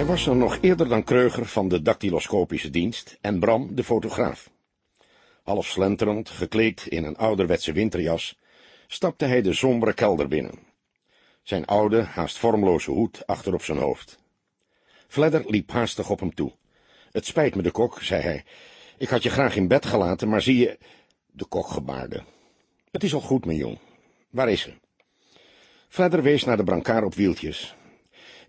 Hij was er nog eerder dan Kreuger van de dactyloscopische dienst en Bram de fotograaf. Half slenterend, gekleed in een ouderwetse winterjas, stapte hij de sombere kelder binnen. Zijn oude, haast vormloze hoed achter op zijn hoofd. Fledder liep haastig op hem toe. Het spijt me, de kok, zei hij. Ik had je graag in bed gelaten, maar zie je... De kok gebaarde. Het is al goed, mijn jong. Waar is ze? Fledder wees naar de brancard op wieltjes.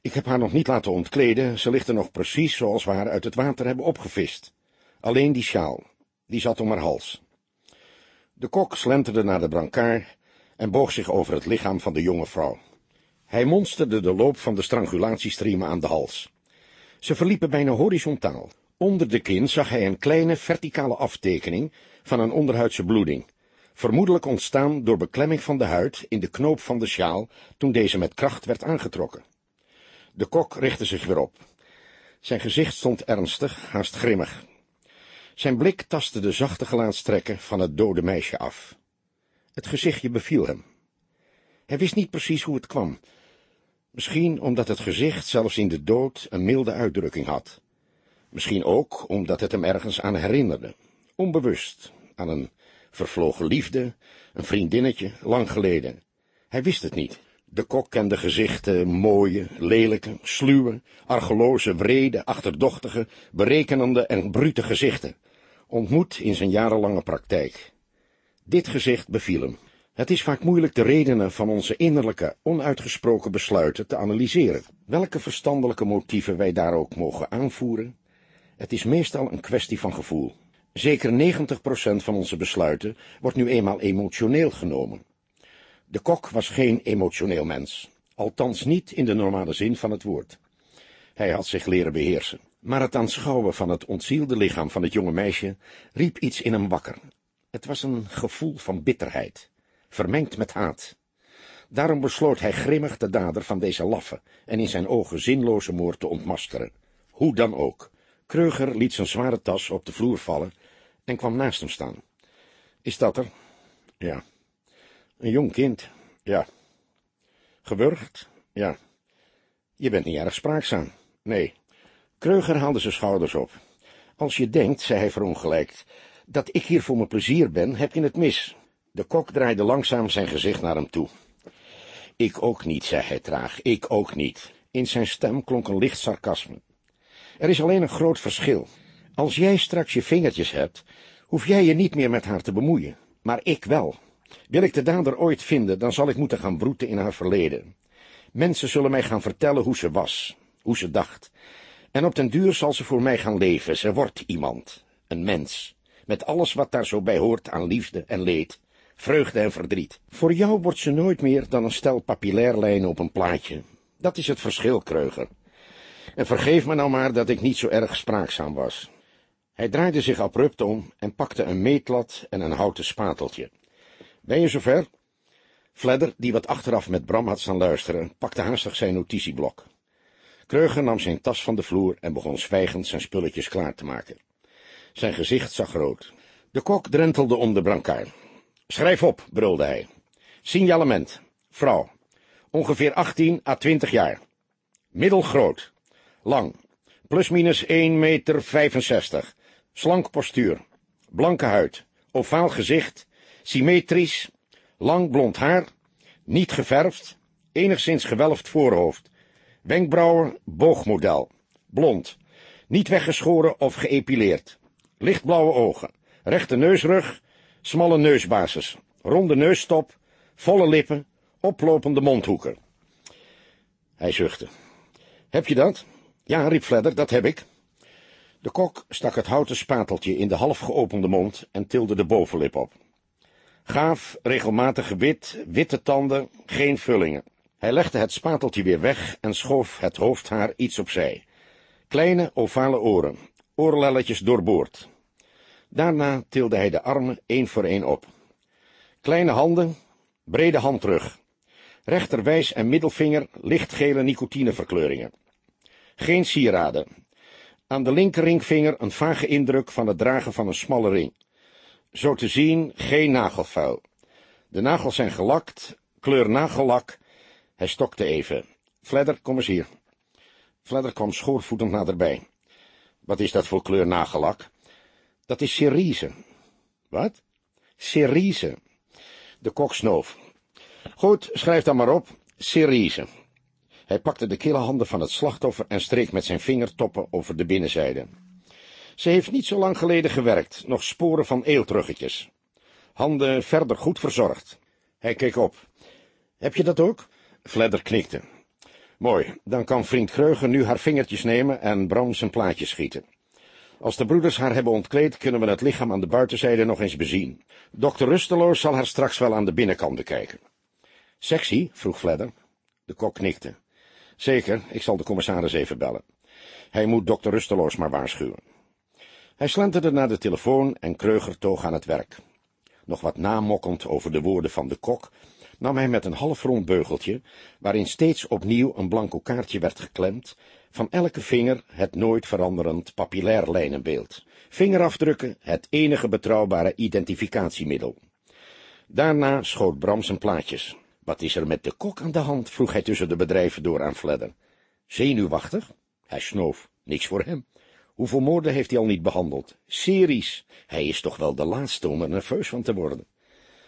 Ik heb haar nog niet laten ontkleden, ze ligt er nog precies zoals we haar uit het water hebben opgevist. Alleen die sjaal, die zat om haar hals. De kok slenterde naar de brancard en boog zich over het lichaam van de jonge vrouw. Hij monsterde de loop van de strangulatiestriemen aan de hals. Ze verliepen bijna horizontaal. Onder de kin zag hij een kleine verticale aftekening van een onderhuidse bloeding, vermoedelijk ontstaan door beklemming van de huid in de knoop van de sjaal toen deze met kracht werd aangetrokken. De kok richtte zich weer op. Zijn gezicht stond ernstig, haast grimmig. Zijn blik tastte de zachte gelaatstrekken van het dode meisje af. Het gezichtje beviel hem. Hij wist niet precies hoe het kwam. Misschien omdat het gezicht zelfs in de dood een milde uitdrukking had. Misschien ook omdat het hem ergens aan herinnerde, onbewust, aan een vervlogen liefde, een vriendinnetje, lang geleden. Hij wist het niet. De kok kende gezichten, mooie, lelijke, sluwe, argeloze, wrede, achterdochtige, berekenende en brute gezichten, ontmoet in zijn jarenlange praktijk. Dit gezicht beviel hem. Het is vaak moeilijk de redenen van onze innerlijke, onuitgesproken besluiten te analyseren, welke verstandelijke motieven wij daar ook mogen aanvoeren. Het is meestal een kwestie van gevoel. Zeker 90% van onze besluiten wordt nu eenmaal emotioneel genomen. De kok was geen emotioneel mens, althans niet in de normale zin van het woord. Hij had zich leren beheersen, maar het aanschouwen van het ontzielde lichaam van het jonge meisje riep iets in hem wakker. Het was een gevoel van bitterheid, vermengd met haat. Daarom besloot hij grimmig de dader van deze laffe en in zijn ogen zinloze moord te ontmaskeren. Hoe dan ook. Kreuger liet zijn zware tas op de vloer vallen en kwam naast hem staan. Is dat er? Ja. Een jong kind? Ja. Gewurgd? Ja. Je bent niet erg spraakzaam. Nee. Kreuger haalde zijn schouders op. Als je denkt, zei hij verongelijkt, dat ik hier voor mijn plezier ben, heb je het mis. De kok draaide langzaam zijn gezicht naar hem toe. Ik ook niet, zei hij traag, ik ook niet. In zijn stem klonk een licht sarcasme. Er is alleen een groot verschil. Als jij straks je vingertjes hebt, hoef jij je niet meer met haar te bemoeien, maar ik wel. Wil ik de dader ooit vinden, dan zal ik moeten gaan broeten in haar verleden. Mensen zullen mij gaan vertellen hoe ze was, hoe ze dacht. En op den duur zal ze voor mij gaan leven. Ze wordt iemand, een mens, met alles wat daar zo bij hoort aan liefde en leed, vreugde en verdriet. Voor jou wordt ze nooit meer dan een stel papillairlijnen op een plaatje. Dat is het verschil, Kreuger. En vergeef me nou maar dat ik niet zo erg spraakzaam was. Hij draaide zich abrupt om en pakte een meetlat en een houten spateltje. Ben je zover? Fledder, die wat achteraf met Bram had staan luisteren, pakte haastig zijn notitieblok. Kreuger nam zijn tas van de vloer en begon zwijgend zijn spulletjes klaar te maken. Zijn gezicht zag rood. De kok drentelde om de brancard. Schrijf op, brulde hij. Signalement. Vrouw. Ongeveer 18 à 20 jaar. Middelgroot. Lang. Plusminus 1 meter 65. Slank postuur. Blanke huid. Ovaal gezicht symmetrisch, lang blond haar, niet geverfd, enigszins gewelfd voorhoofd, wenkbrauwen, boogmodel, blond, niet weggeschoren of geëpileerd, lichtblauwe ogen, rechte neusrug, smalle neusbasis, ronde neusstop, volle lippen, oplopende mondhoeken. Hij zuchtte. Heb je dat? Ja, riep Fledder, dat heb ik. De kok stak het houten spateltje in de half geopende mond en tilde de bovenlip op. Gaaf, regelmatig wit, witte tanden, geen vullingen. Hij legde het spateltje weer weg en schoof het hoofdhaar iets opzij. Kleine, ovale oren, oorlelletjes doorboord. Daarna tilde hij de armen één voor één op. Kleine handen, brede handrug. Rechterwijs en middelvinger lichtgele nicotineverkleuringen. Geen sieraden. Aan de linkerringvinger een vage indruk van het dragen van een smalle ring. Zo te zien geen nagelvuil. De nagels zijn gelakt, kleur nagellak. Hij stokte even. Fledder, kom eens hier. Fledder kwam schoorvoetend naderbij. Wat is dat voor kleur nagelak? Dat is cerise. Wat? Cerise. De kok snoof. Goed, schrijf dan maar op. Cerise. Hij pakte de kille handen van het slachtoffer en streek met zijn vingertoppen over de binnenzijde. Ze heeft niet zo lang geleden gewerkt, nog sporen van eeltruggetjes. Handen verder goed verzorgd. Hij keek op. Heb je dat ook? Fledder knikte. Mooi, dan kan vriend Kreuger nu haar vingertjes nemen en Bram zijn plaatjes schieten. Als de broeders haar hebben ontkleed, kunnen we het lichaam aan de buitenzijde nog eens bezien. Dokter Rusteloos zal haar straks wel aan de binnenkant bekijken. Sexy? vroeg Fledder. De kok knikte. Zeker, ik zal de commissaris even bellen. Hij moet dokter Rusteloos maar waarschuwen. Hij slenterde naar de telefoon en Kreuger toog aan het werk. Nog wat namokkend over de woorden van de kok, nam hij met een halfrond beugeltje, waarin steeds opnieuw een blanco kaartje werd geklemd, van elke vinger het nooit veranderend papillair lijnenbeeld. Vingerafdrukken het enige betrouwbare identificatiemiddel. Daarna schoot Bram zijn plaatjes. Wat is er met de kok aan de hand? vroeg hij tussen de bedrijven door aan Fledder. Zenuwachtig? Hij snoof. Niks voor hem. Hoeveel moorden heeft hij al niet behandeld? Series. Hij is toch wel de laatste om er nerveus van te worden.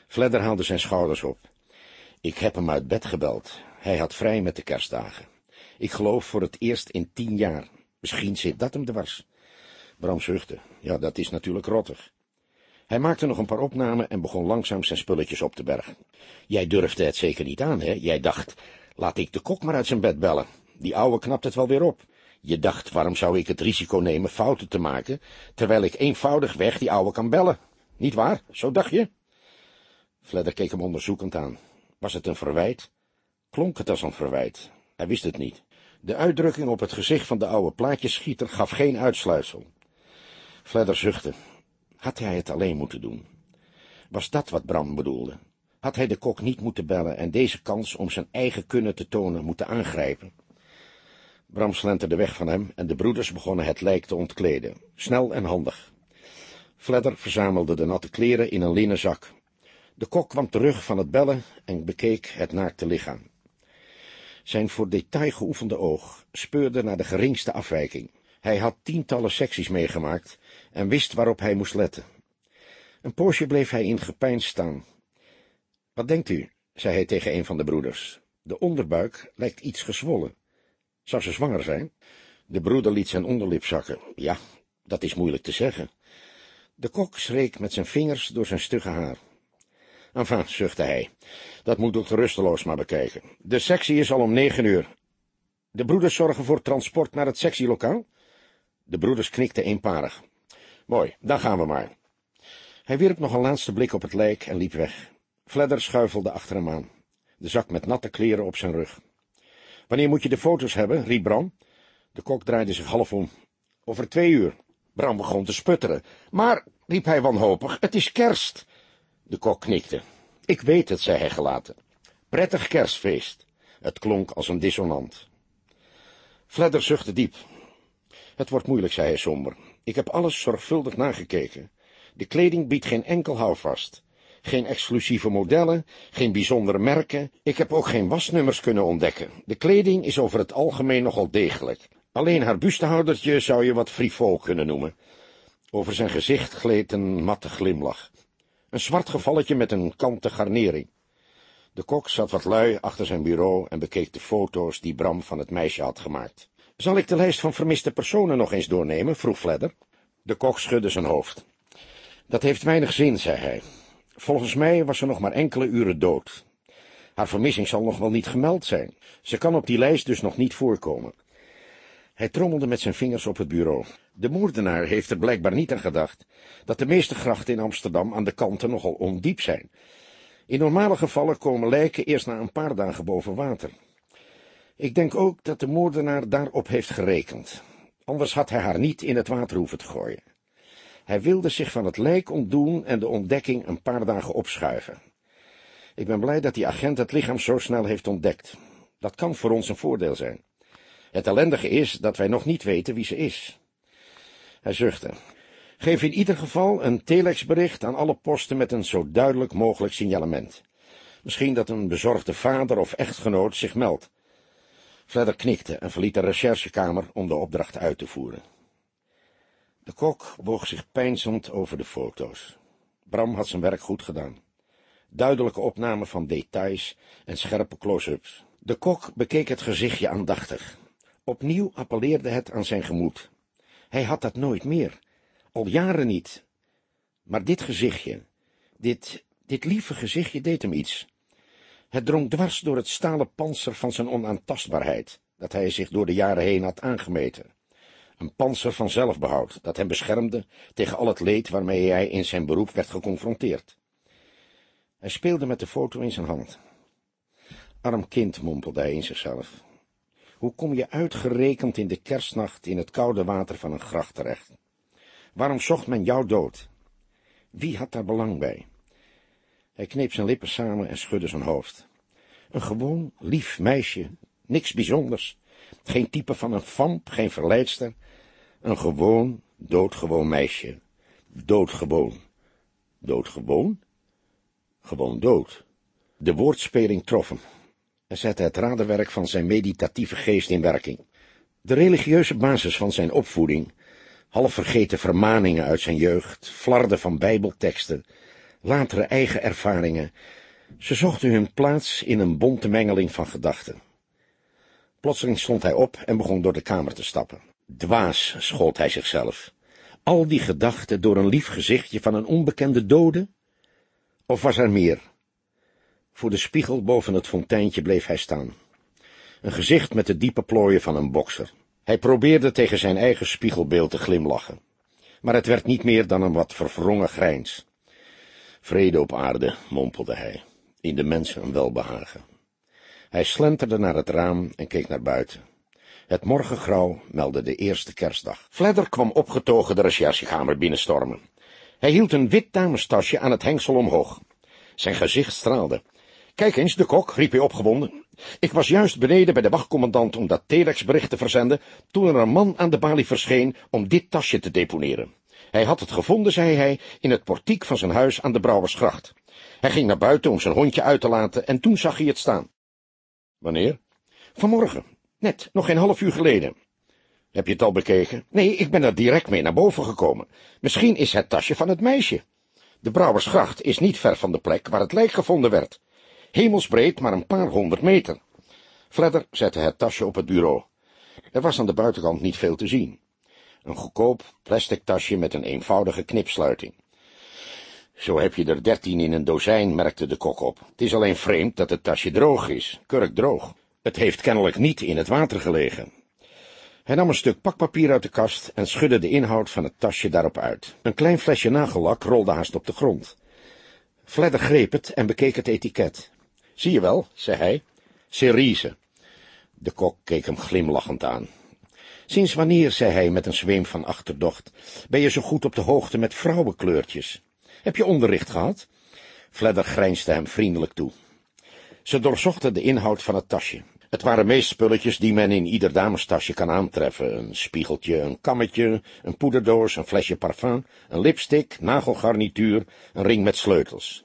Fledder haalde zijn schouders op. Ik heb hem uit bed gebeld. Hij had vrij met de kerstdagen. Ik geloof voor het eerst in tien jaar. Misschien zit dat hem dwars. Bram zuchtte. Ja, dat is natuurlijk rottig. Hij maakte nog een paar opnamen en begon langzaam zijn spulletjes op te bergen. Jij durfde het zeker niet aan, hè? Jij dacht, laat ik de kok maar uit zijn bed bellen. Die ouwe knapt het wel weer op. Je dacht, waarom zou ik het risico nemen fouten te maken, terwijl ik eenvoudig weg die ouwe kan bellen? Niet waar? Zo dacht je? Fledder keek hem onderzoekend aan. Was het een verwijt? Klonk het als een verwijt? Hij wist het niet. De uitdrukking op het gezicht van de oude plaatjeschieter gaf geen uitsluitsel. Fledder zuchtte. Had hij het alleen moeten doen? Was dat wat Bram bedoelde? Had hij de kok niet moeten bellen en deze kans om zijn eigen kunnen te tonen moeten aangrijpen? Bram slenterde weg van hem en de broeders begonnen het lijk te ontkleden, snel en handig. Fledder verzamelde de natte kleren in een linnen zak. De kok kwam terug van het bellen en bekeek het naakte lichaam. Zijn voor detail geoefende oog speurde naar de geringste afwijking. Hij had tientallen secties meegemaakt en wist waarop hij moest letten. Een poosje bleef hij in gepeins staan. Wat denkt u? zei hij tegen een van de broeders. De onderbuik lijkt iets gezwollen. Zou ze zwanger zijn? De broeder liet zijn onderlip zakken. Ja, dat is moeilijk te zeggen. De kok schreek met zijn vingers door zijn stugge haar. Enfin, zuchtte hij, dat moet dokter Rusteloos maar bekijken. De sectie is al om negen uur. De broeders zorgen voor transport naar het sectielokaal? De broeders knikten eenparig. Mooi, dan gaan we maar. Hij wierp nog een laatste blik op het lijk en liep weg. Fledder schuifelde achter hem aan, de zak met natte kleren op zijn rug. Wanneer moet je de foto's hebben? riep Bram. De kok draaide zich half om. Over twee uur. Bram begon te sputteren. Maar, riep hij wanhopig, het is kerst. De kok knikte. Ik weet het, zei hij gelaten. Prettig kerstfeest. Het klonk als een dissonant. Fledder zuchtte diep. Het wordt moeilijk, zei hij somber. Ik heb alles zorgvuldig nagekeken. De kleding biedt geen enkel houvast. Geen exclusieve modellen, geen bijzondere merken. Ik heb ook geen wasnummers kunnen ontdekken. De kleding is over het algemeen nogal degelijk. Alleen haar bustehoudertje zou je wat frivol kunnen noemen. Over zijn gezicht gleed een matte glimlach. Een zwart gevalletje met een kanten garnering. De kok zat wat lui achter zijn bureau en bekeek de foto's die Bram van het meisje had gemaakt. Zal ik de lijst van vermiste personen nog eens doornemen? vroeg Fledder. De kok schudde zijn hoofd. Dat heeft weinig zin, zei hij. Volgens mij was ze nog maar enkele uren dood. Haar vermissing zal nog wel niet gemeld zijn. Ze kan op die lijst dus nog niet voorkomen. Hij trommelde met zijn vingers op het bureau. De moordenaar heeft er blijkbaar niet aan gedacht dat de meeste grachten in Amsterdam aan de kanten nogal ondiep zijn. In normale gevallen komen lijken eerst na een paar dagen boven water. Ik denk ook dat de moordenaar daarop heeft gerekend. Anders had hij haar niet in het water hoeven te gooien. Hij wilde zich van het lijk ontdoen en de ontdekking een paar dagen opschuiven. Ik ben blij dat die agent het lichaam zo snel heeft ontdekt. Dat kan voor ons een voordeel zijn. Het ellendige is dat wij nog niet weten wie ze is. Hij zuchtte. Geef in ieder geval een telexbericht aan alle posten met een zo duidelijk mogelijk signalement. Misschien dat een bezorgde vader of echtgenoot zich meldt. Fledder knikte en verliet de recherchekamer om de opdracht uit te voeren. De kok boog zich peinzend over de foto's. Bram had zijn werk goed gedaan. Duidelijke opname van details en scherpe close-ups. De kok bekeek het gezichtje aandachtig. Opnieuw appelleerde het aan zijn gemoed. Hij had dat nooit meer, al jaren niet. Maar dit gezichtje, dit, dit lieve gezichtje deed hem iets. Het drong dwars door het stalen panzer van zijn onaantastbaarheid, dat hij zich door de jaren heen had aangemeten. Een panzer van zelfbehoud, dat hem beschermde tegen al het leed waarmee hij in zijn beroep werd geconfronteerd. Hij speelde met de foto in zijn hand. Arm kind, mompelde hij in zichzelf. Hoe kom je uitgerekend in de kerstnacht in het koude water van een gracht terecht? Waarom zocht men jou dood? Wie had daar belang bij? Hij kneep zijn lippen samen en schudde zijn hoofd. Een gewoon, lief meisje, niks bijzonders, geen type van een vamp, geen verleidster, een gewoon, doodgewoon meisje, doodgewoon, doodgewoon, gewoon dood. De woordspeling trof hem en zette het radenwerk van zijn meditatieve geest in werking. De religieuze basis van zijn opvoeding, half vergeten vermaningen uit zijn jeugd, flarden van bijbelteksten, latere eigen ervaringen, ze zochten hun plaats in een bonte mengeling van gedachten. Plotseling stond hij op en begon door de kamer te stappen. Dwaas, schold hij zichzelf. Al die gedachten door een lief gezichtje van een onbekende dode? Of was er meer? Voor de spiegel boven het fonteintje bleef hij staan. Een gezicht met de diepe plooien van een bokser. Hij probeerde tegen zijn eigen spiegelbeeld te glimlachen. Maar het werd niet meer dan een wat verwrongen grijns. Vrede op aarde, mompelde hij, in de mensen een welbehagen. Hij slenterde naar het raam en keek naar buiten. Het morgengrauw meldde de eerste kerstdag. Fledder kwam opgetogen de recherchekamer binnenstormen. Hij hield een wit damestasje aan het hengsel omhoog. Zijn gezicht straalde. Kijk eens, de kok, riep hij opgewonden. Ik was juist beneden bij de wachtcommandant om dat telexbericht te verzenden, toen er een man aan de balie verscheen om dit tasje te deponeren. Hij had het gevonden, zei hij, in het portiek van zijn huis aan de Brouwersgracht. Hij ging naar buiten om zijn hondje uit te laten en toen zag hij het staan. Wanneer? Vanmorgen. Net, nog geen half uur geleden. Heb je het al bekeken? Nee, ik ben er direct mee naar boven gekomen. Misschien is het tasje van het meisje. De Brouwersgracht is niet ver van de plek waar het lijk gevonden werd. Hemelsbreed, maar een paar honderd meter. Fledder zette het tasje op het bureau. Er was aan de buitenkant niet veel te zien. Een goedkoop plastic tasje met een eenvoudige knipsluiting. Zo heb je er dertien in een dozijn, merkte de kok op. Het is alleen vreemd dat het tasje droog is, kurkdroog. Het heeft kennelijk niet in het water gelegen. Hij nam een stuk pakpapier uit de kast en schudde de inhoud van het tasje daarop uit. Een klein flesje nagellak rolde haast op de grond. Fledder greep het en bekeek het etiket. Zie je wel, zei hij, cerise. De kok keek hem glimlachend aan. Sinds wanneer, zei hij met een zweem van achterdocht, ben je zo goed op de hoogte met vrouwenkleurtjes? Heb je onderricht gehad? Fledder grijnsde hem vriendelijk toe. Ze doorzochten de inhoud van het tasje. Het waren meest spulletjes die men in ieder damestasje kan aantreffen. Een spiegeltje, een kammetje, een poederdoos, een flesje parfum, een lipstick, nagelgarnituur, een ring met sleutels.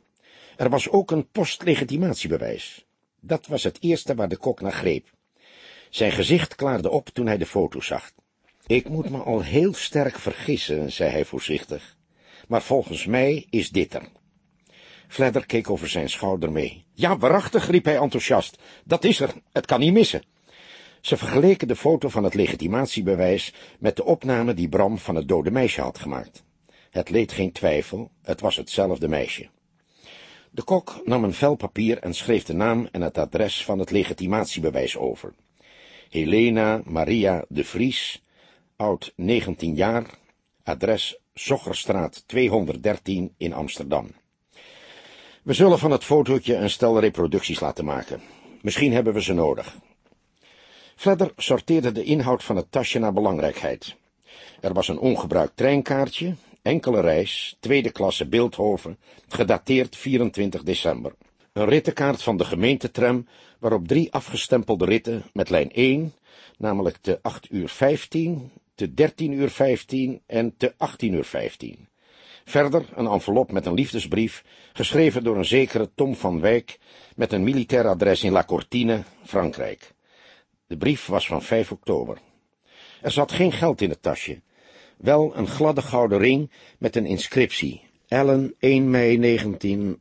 Er was ook een postlegitimatiebewijs. Dat was het eerste waar de kok naar greep. Zijn gezicht klaarde op toen hij de foto zag. Ik moet me al heel sterk vergissen, zei hij voorzichtig, maar volgens mij is dit er. Fledder keek over zijn schouder mee. Ja, waarachtig, riep hij enthousiast. Dat is er, het kan niet missen. Ze vergeleken de foto van het legitimatiebewijs met de opname die Bram van het dode meisje had gemaakt. Het leed geen twijfel, het was hetzelfde meisje. De kok nam een vel papier en schreef de naam en het adres van het legitimatiebewijs over. Helena Maria de Vries, oud 19 jaar, adres Zoggerstraat 213 in Amsterdam. We zullen van het fotootje een stel reproducties laten maken. Misschien hebben we ze nodig. Fledder sorteerde de inhoud van het tasje naar belangrijkheid. Er was een ongebruikt treinkaartje, enkele reis, tweede klasse Beeldhoven, gedateerd 24 december. Een rittenkaart van de gemeentetram, waarop drie afgestempelde ritten met lijn 1, namelijk te 8 uur 15, te 13 uur 15 en te 18 uur 15. Verder een envelop met een liefdesbrief, geschreven door een zekere Tom van Wijk, met een militair adres in La Cortine, Frankrijk. De brief was van 5 oktober. Er zat geen geld in het tasje, wel een gladde gouden ring met een inscriptie, Ellen 1 mei 19...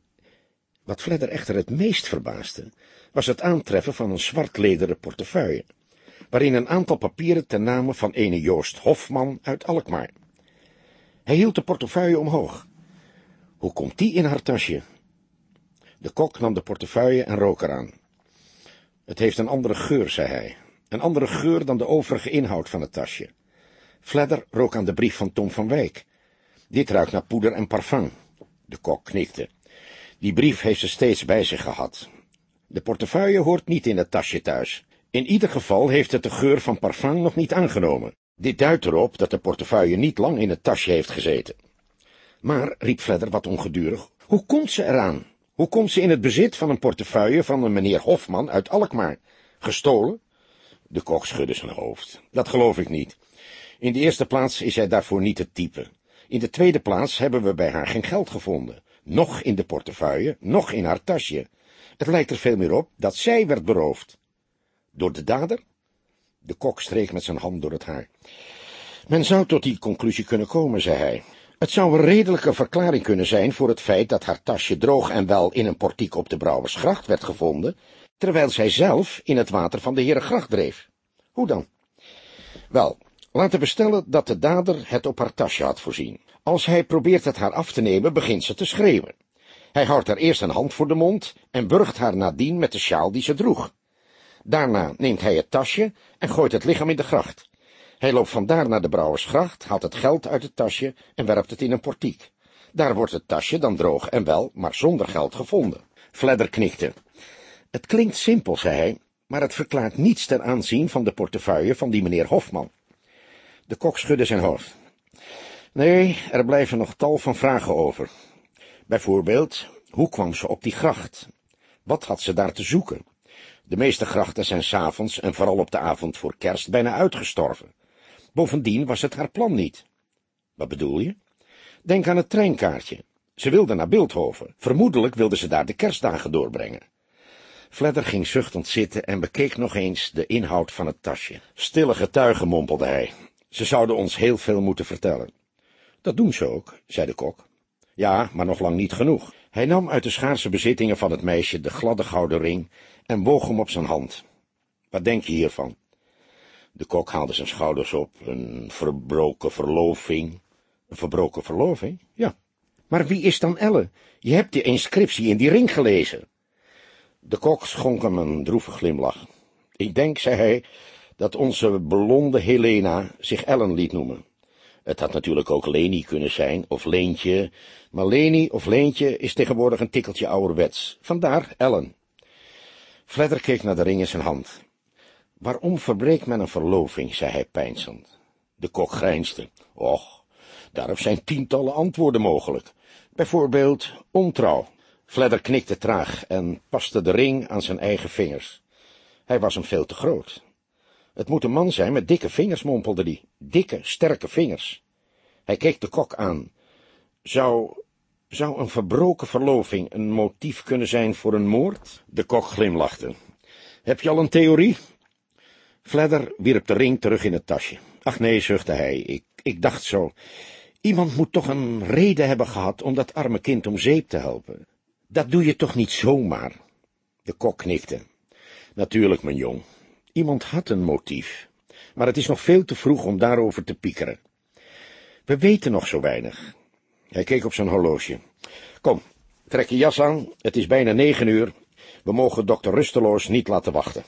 Wat Fledder echter het meest verbaasde, was het aantreffen van een zwart lederen portefeuille, waarin een aantal papieren ten name van ene Joost Hofman uit Alkmaar. Hij hield de portefeuille omhoog. Hoe komt die in haar tasje? De kok nam de portefeuille en rook eraan. Het heeft een andere geur, zei hij. Een andere geur dan de overige inhoud van het tasje. Fledder rook aan de brief van Tom van Wijk. Dit ruikt naar poeder en parfum. De kok knikte. Die brief heeft ze steeds bij zich gehad. De portefeuille hoort niet in het tasje thuis. In ieder geval heeft het de geur van parfum nog niet aangenomen. Dit duidt erop dat de portefeuille niet lang in het tasje heeft gezeten. Maar, riep Fledder wat ongedurig, hoe komt ze eraan? Hoe komt ze in het bezit van een portefeuille van een meneer Hofman uit Alkmaar? Gestolen? De kok schudde zijn hoofd. Dat geloof ik niet. In de eerste plaats is hij daarvoor niet het type. In de tweede plaats hebben we bij haar geen geld gevonden. Nog in de portefeuille, nog in haar tasje. Het lijkt er veel meer op dat zij werd beroofd. Door de dader? De kok streek met zijn hand door het haar. Men zou tot die conclusie kunnen komen, zei hij. Het zou een redelijke verklaring kunnen zijn voor het feit dat haar tasje droog en wel in een portiek op de Brouwersgracht werd gevonden, terwijl zij zelf in het water van de Herengracht dreef. Hoe dan? Wel, laten we stellen dat de dader het op haar tasje had voorzien. Als hij probeert het haar af te nemen, begint ze te schreeuwen. Hij houdt haar eerst een hand voor de mond en burgt haar nadien met de sjaal die ze droeg. Daarna neemt hij het tasje en gooit het lichaam in de gracht. Hij loopt vandaar naar de Brouwersgracht, haalt het geld uit het tasje en werpt het in een portiek. Daar wordt het tasje dan droog en wel, maar zonder geld gevonden. Fledder knikte. Het klinkt simpel, zei hij, maar het verklaart niets ten aanzien van de portefeuille van die meneer Hofman. De kok schudde zijn hoofd. Nee, er blijven nog tal van vragen over. Bijvoorbeeld, hoe kwam ze op die gracht? Wat had ze daar te zoeken? De meeste grachten zijn s'avonds en vooral op de avond voor kerst bijna uitgestorven. Bovendien was het haar plan niet. Wat bedoel je? Denk aan het treinkaartje. Ze wilde naar Beeldhoven. Vermoedelijk wilde ze daar de kerstdagen doorbrengen. Fledder ging zuchtend zitten en bekeek nog eens de inhoud van het tasje. Stille getuigen, mompelde hij. Ze zouden ons heel veel moeten vertellen. Dat doen ze ook, zei de kok. Ja, maar nog lang niet genoeg. Hij nam uit de schaarse bezittingen van het meisje de gladde gouden ring en woog hem op zijn hand. Wat denk je hiervan? De kok haalde zijn schouders op. Een verbroken verloving. Een verbroken verloving? Ja. Maar wie is dan Elle? Je hebt die inscriptie in die ring gelezen. De kok schonk hem een droeve glimlach. Ik denk, zei hij, dat onze blonde Helena zich Ellen liet noemen. Het had natuurlijk ook Leni kunnen zijn, of Leentje, maar Leni of Leentje is tegenwoordig een tikkeltje ouderwets. Vandaar Ellen. Fledder keek naar de ring in zijn hand. Waarom verbreekt men een verloving, zei hij peinzend. De kok grijnsde. Och, daarop zijn tientallen antwoorden mogelijk. Bijvoorbeeld ontrouw. Fledder knikte traag en paste de ring aan zijn eigen vingers. Hij was hem veel te groot. Het moet een man zijn met dikke vingers, mompelde hij. Dikke, sterke vingers. Hij keek de kok aan. Zou, zou een verbroken verloving een motief kunnen zijn voor een moord? De kok glimlachte. Heb je al een theorie? Fledder wierp de ring terug in het tasje. Ach nee, zuchtte hij, ik, ik dacht zo. Iemand moet toch een reden hebben gehad om dat arme kind om zeep te helpen. Dat doe je toch niet zomaar? De kok knikte. Natuurlijk, mijn jong. Iemand had een motief. Maar het is nog veel te vroeg om daarover te piekeren. We weten nog zo weinig. Hij keek op zijn horloge. Kom, trek je jas aan, het is bijna negen uur. We mogen dokter Rusteloos niet laten wachten.